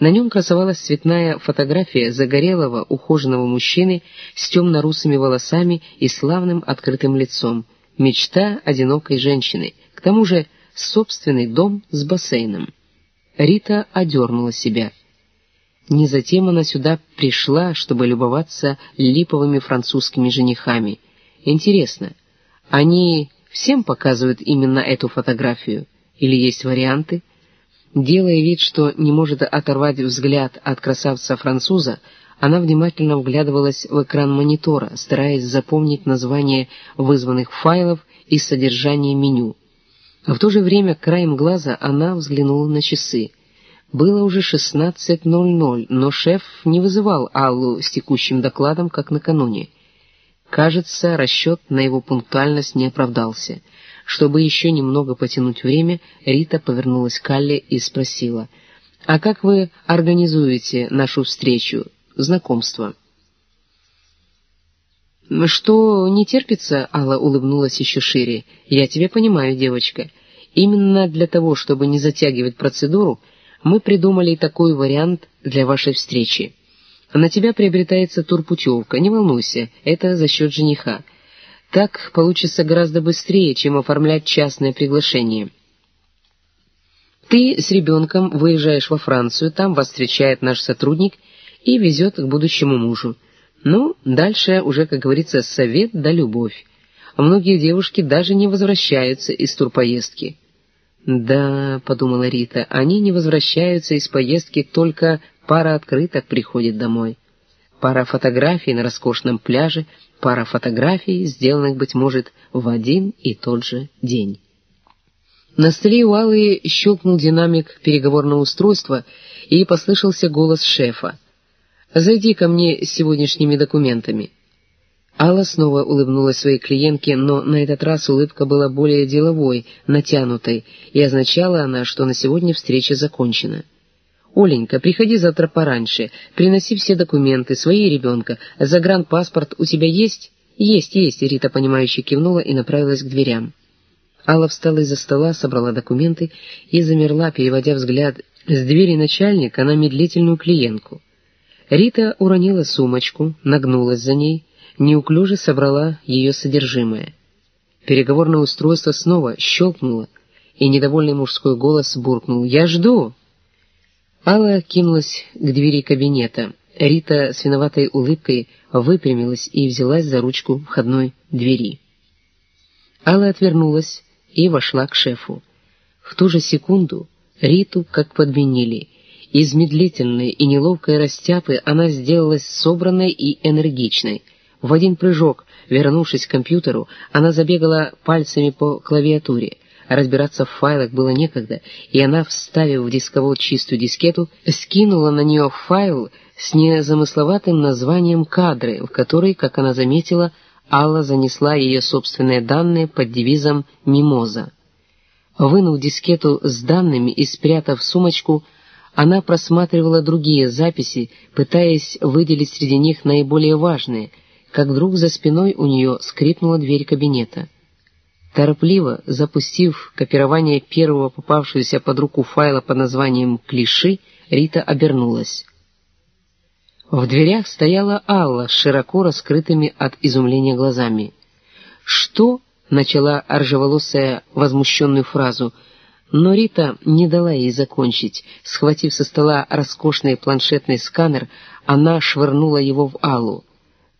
На нем красовалась цветная фотография загорелого, ухоженного мужчины с темно-русыми волосами и славным открытым лицом. Мечта одинокой женщины, к тому же собственный дом с бассейном. Рита одернула себя. Не затем она сюда пришла, чтобы любоваться липовыми французскими женихами. Интересно, они всем показывают именно эту фотографию? Или есть варианты? Делая вид, что не может оторвать взгляд от красавца-француза, она внимательно вглядывалась в экран монитора, стараясь запомнить название вызванных файлов и содержание меню. В то же время краем глаза она взглянула на часы. Было уже 16.00, но шеф не вызывал Аллу с текущим докладом, как накануне. Кажется, расчет на его пунктуальность не оправдался — чтобы еще немного потянуть время, Рита повернулась к Алле и спросила, «А как вы организуете нашу встречу, знакомство?» «Что не терпится?» — Алла улыбнулась еще шире. «Я тебя понимаю, девочка. Именно для того, чтобы не затягивать процедуру, мы придумали такой вариант для вашей встречи. На тебя приобретается турпутевка, не волнуйся, это за счет жениха». Так получится гораздо быстрее, чем оформлять частное приглашение. Ты с ребенком выезжаешь во Францию, там вас встречает наш сотрудник и везет к будущему мужу. Ну, дальше уже, как говорится, совет да любовь. Многие девушки даже не возвращаются из турпоездки. «Да», — подумала Рита, — «они не возвращаются из поездки, только пара открыток приходит домой. Пара фотографий на роскошном пляже — пара фотографий, сделанных, быть может, в один и тот же день. На столе у Аллы щелкнул динамик переговорного устройства, и послышался голос шефа. «Зайди ко мне с сегодняшними документами». Алла снова улыбнулась своей клиентке, но на этот раз улыбка была более деловой, натянутой, и означала она, что на сегодня встреча закончена. «Оленька, приходи завтра пораньше, приноси все документы, свои ребенка. Загранпаспорт у тебя есть?» «Есть, есть», — Рита, понимающе кивнула и направилась к дверям. Алла встала из-за стола, собрала документы и замерла, переводя взгляд с двери начальника на медлительную клиентку. Рита уронила сумочку, нагнулась за ней, неуклюже собрала ее содержимое. Переговорное устройство снова щелкнуло, и недовольный мужской голос буркнул «Я жду!» Алла кинулась к двери кабинета. Рита с виноватой улыбкой выпрямилась и взялась за ручку входной двери. Алла отвернулась и вошла к шефу. В ту же секунду Риту как подменили. Из медлительной и неловкой растяпы она сделалась собранной и энергичной. В один прыжок, вернувшись к компьютеру, она забегала пальцами по клавиатуре — Разбираться в файлах было некогда, и она, вставив в дисковод чистую дискету, скинула на нее файл с незамысловатым названием «Кадры», в который, как она заметила, Алла занесла ее собственные данные под девизом «Мимоза». Вынув дискету с данными и спрятав сумочку, она просматривала другие записи, пытаясь выделить среди них наиболее важные, как вдруг за спиной у нее скрипнула дверь кабинета. Торопливо запустив копирование первого попавшегося под руку файла под названием «Клиши», Рита обернулась. В дверях стояла Алла с широко раскрытыми от изумления глазами. «Что?» — начала ржеволосая возмущенную фразу, но Рита не дала ей закончить. Схватив со стола роскошный планшетный сканер, она швырнула его в Аллу.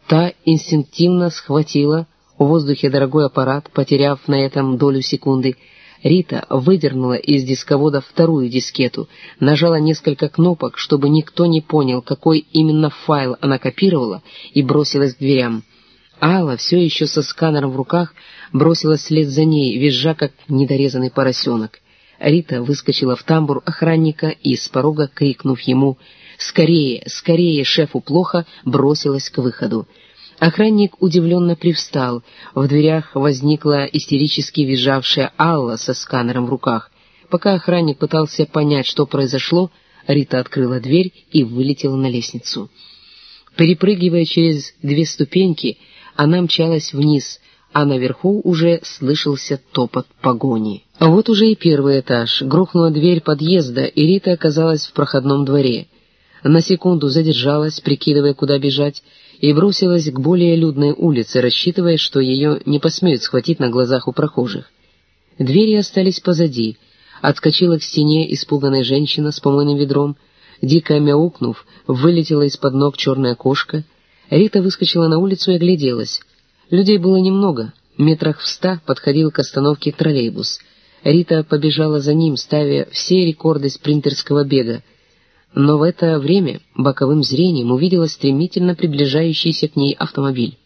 Та инстинктивно схватила в воздухе дорогой аппарат, потеряв на этом долю секунды. Рита выдернула из дисковода вторую дискету, нажала несколько кнопок, чтобы никто не понял, какой именно файл она копировала, и бросилась к дверям. Алла, все еще со сканером в руках, бросилась вслед за ней, визжа, как недорезанный поросенок. Рита выскочила в тамбур охранника и, с порога крикнув ему «Скорее, скорее, шефу плохо!» бросилась к выходу. Охранник удивленно привстал. В дверях возникла истерически визжавшая Алла со сканером в руках. Пока охранник пытался понять, что произошло, Рита открыла дверь и вылетела на лестницу. Перепрыгивая через две ступеньки, она мчалась вниз, а наверху уже слышался топот погони. А вот уже и первый этаж. Грохнула дверь подъезда, и Рита оказалась в проходном дворе. На секунду задержалась, прикидывая, куда бежать, и бросилась к более людной улице, рассчитывая, что ее не посмеют схватить на глазах у прохожих. Двери остались позади. Отскочила к стене испуганная женщина с помойным ведром. Дико мяукнув, вылетела из-под ног черная кошка. Рита выскочила на улицу и огляделась. Людей было немного. Метрах в ста подходил к остановке троллейбус. Рита побежала за ним, ставя все рекорды спринтерского бега. Но в это время боковым зрением увидела стремительно приближающийся к ней автомобиль.